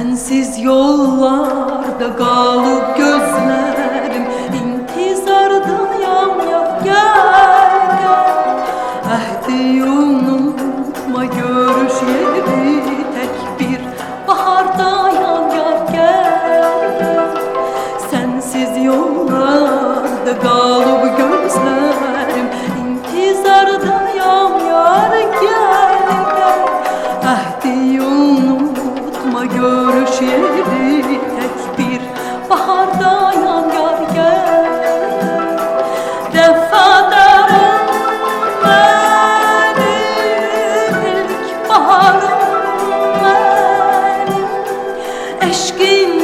Sensiz yollarda galip gözler. çeviri tek bir baharda yan yar gel. Defa benim baharım benim. Eşkin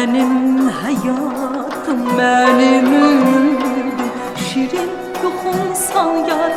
Benim hayatım benim ömrüm Şirin ruhun sal gel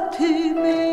में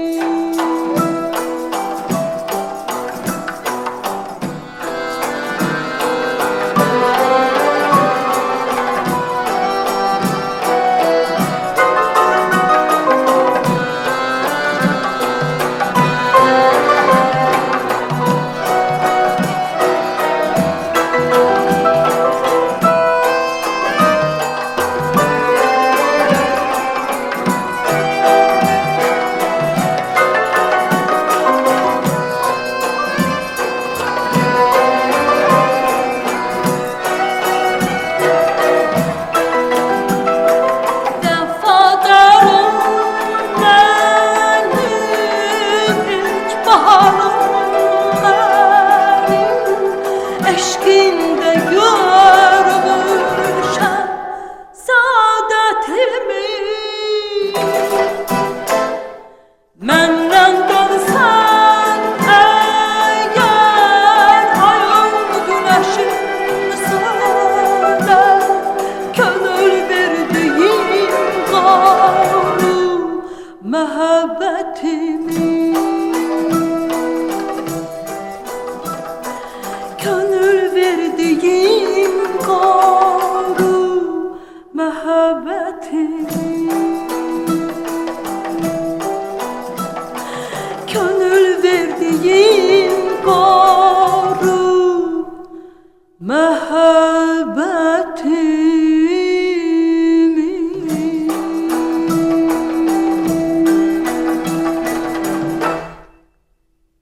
sevdiğim kaldı mehabbetim Gönül verdiğim kaldı mehabbetim